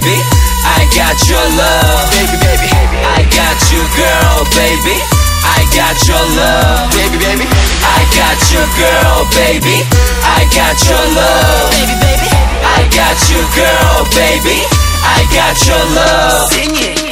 baby. I got your love, baby, baby. I got you, girl, baby. I got your love, baby, baby. I got you, girl, baby. I got your love, baby, baby. I got you, girl, baby. I got your love. Sing it.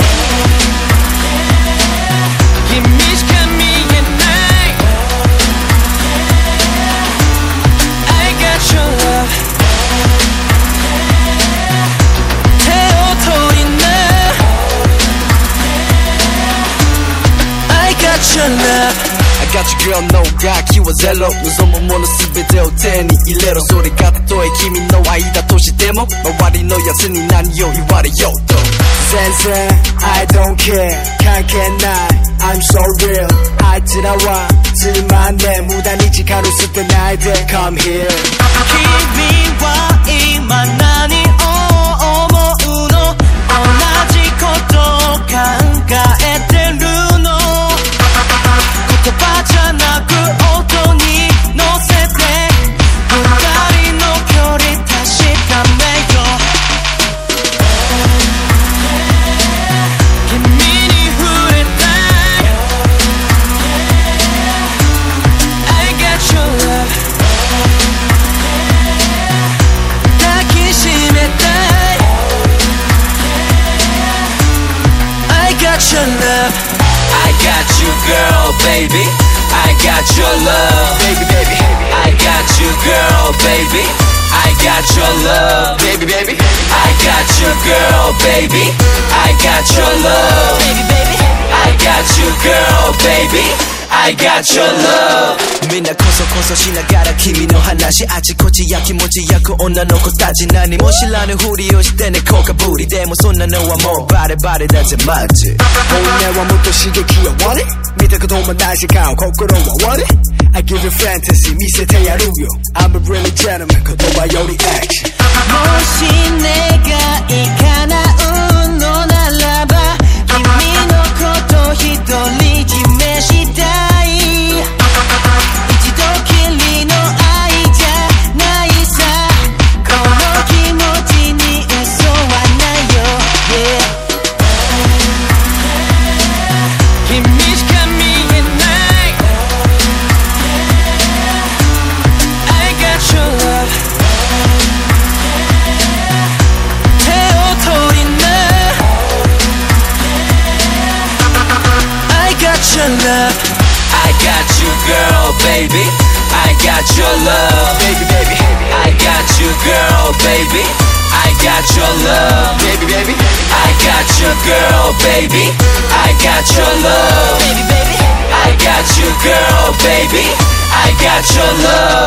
got your love I got you girl no が気はゼロ望むもの全てを手に入れろそれがたとえ君の愛だとしても周りの奴に何を言われようと全然 I don't care 関係ない I'm so real あいつらはつまんねえ無駄に時間を捨てないで Come here 君は今何を baby. I got your love, Baby baby I got you, girl, baby. I got your love, Baby baby I got you, girl, baby. I got your love, baby baby I got you, girl, baby. I got your love. みんなこそこそしながら君の話あちこちやきもち焼く女の子たち何も知らぬふりをして猫かぶりでもそんなのはもうバレバレだぜマジ本音はもっと刺激を Want it? 見たこともない時間心は Want it? I give you fantasy 見せてやるよ I'm a really gentleman 言葉より action もし願い叶 your love I got you, girl, baby. I got your love, Baby baby I got you, girl, baby. I got your love, Baby baby I got you, girl, baby. I got your love, baby baby I got you, girl, baby. I got your love.